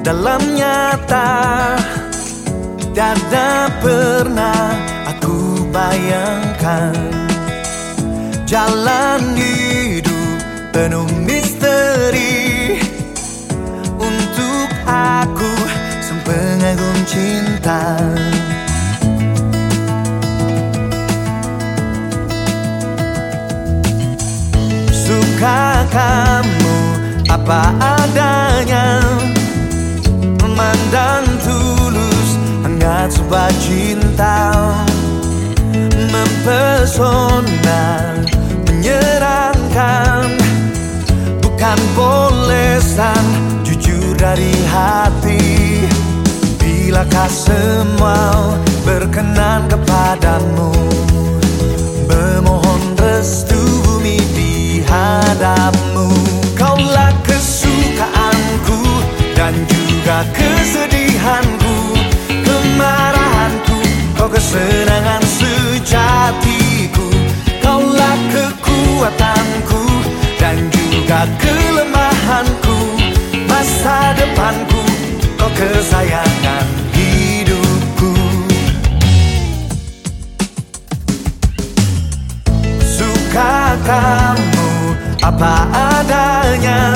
dalam nyata. Tiada pernah aku bayangkan Jalan hidup penuh misteri. Untuk aku sang pengagum cinta. Suka kamu apa adanya Memandang tulus hangat sebuah cinta. Mempesona menyeramkan Bukan polesan jujur dari hati. Bilakah semua berkenan kepadamu? Memohon restu bumi di hadapmu juga kesedihanku Kemarahanku, kau kesenangan sejatiku. Kaulah kekuatanku dan juga kelemahanku. Masa depanku, kau kesayangan hidupku. Suka kamu apa adanya?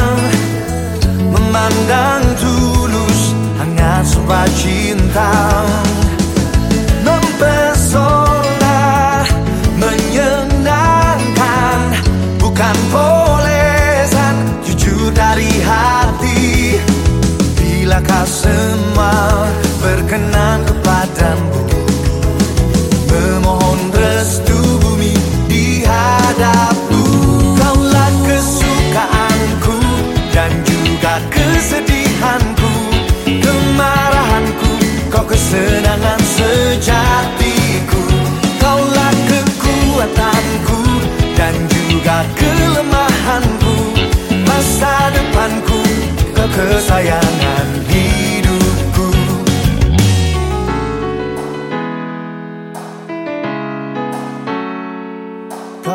Memandang sebuah cinta. Mempesona, menyenangkan Bukan polesan, jujur dari hati. Bilakah semua berkenan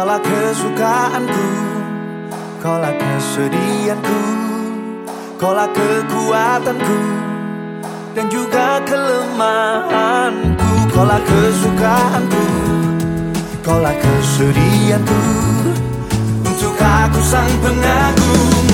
Kaulah kesukaanku Kaulah kesedihanku Kaulah kekuatanku Dan juga kelemahanku. Kaulah kesukaanku Kaulah kesedihanku Untuk aku sang pengagum